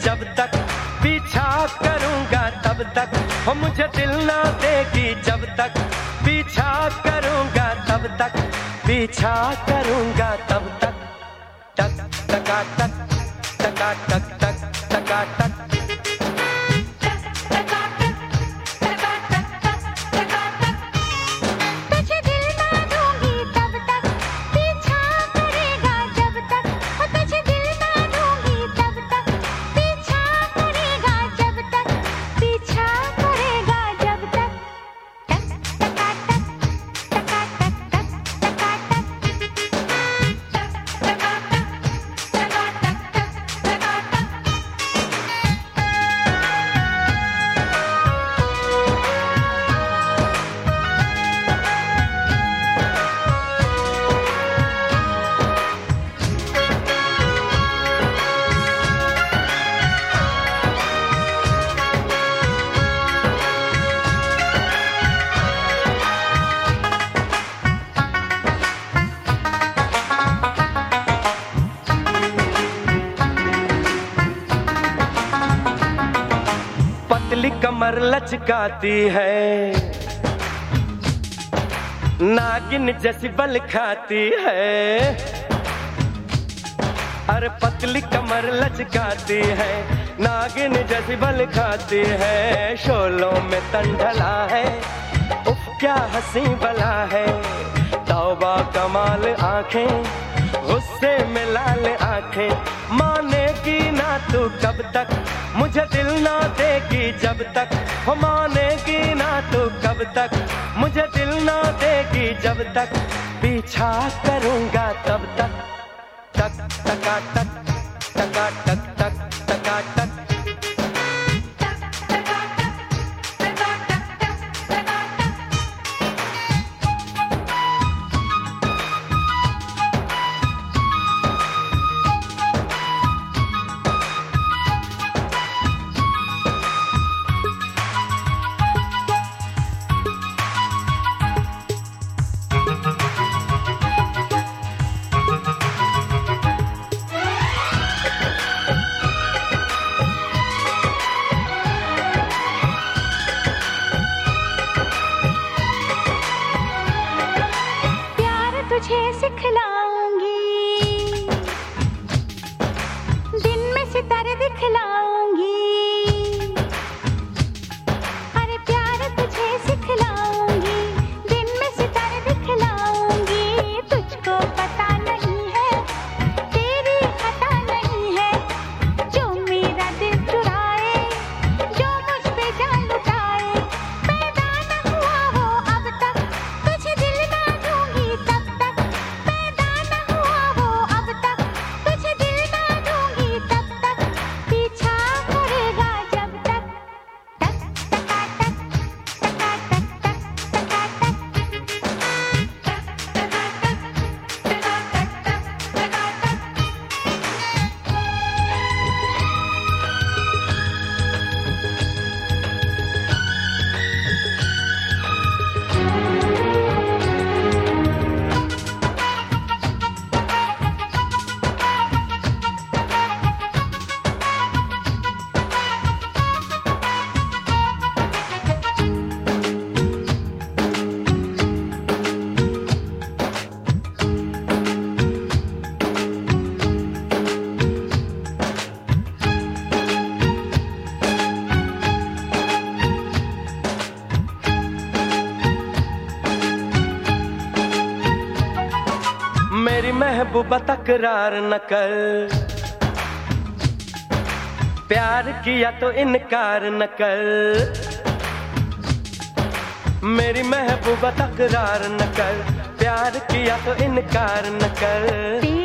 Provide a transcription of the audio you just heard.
जब तक। पीछा करूँगा तब तक। हो, मुझे दिल ना देगी जब तक। पीछा करूँगा तब तक। पीछा करूँगा तब तक। टक, टका टक टका, टक टक, टका, टक। कमर लचकाती है। नागिन जैसी बल खाती है। अरे पतली कमर लचकाती है। नागिन जैसी बल खाती है। शोलों में तंडला है। उफ, क्या हँसी बला है। तौबा कमाल आँखें, गुस्से में लाल आँखें। माने की ना तू तक मुझे दिल ना देगी जब तक। हो मानेगी ना तू कब तक। मुझे दिल ना देगी जब तक। पीछा करूँगा तब तक। तक, तका तक तका, तक तक, तका टक सिखलाऊँगी। दिन में सितारे दिखलाऊँगी मेरी महबूबा तकरार न कर। प्यार किया तो इनकार न कर। मेरी महबूबा तकरार न कर। प्यार किया तो इनकार न कर।